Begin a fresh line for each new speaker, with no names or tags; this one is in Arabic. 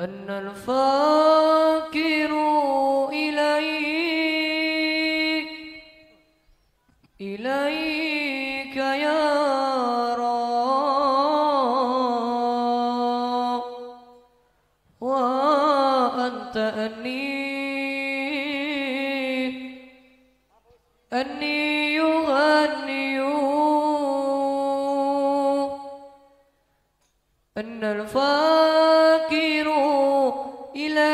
أن الفاكر إليك إليك يا رب وأنت أني أني يغني أن الفاكر إليك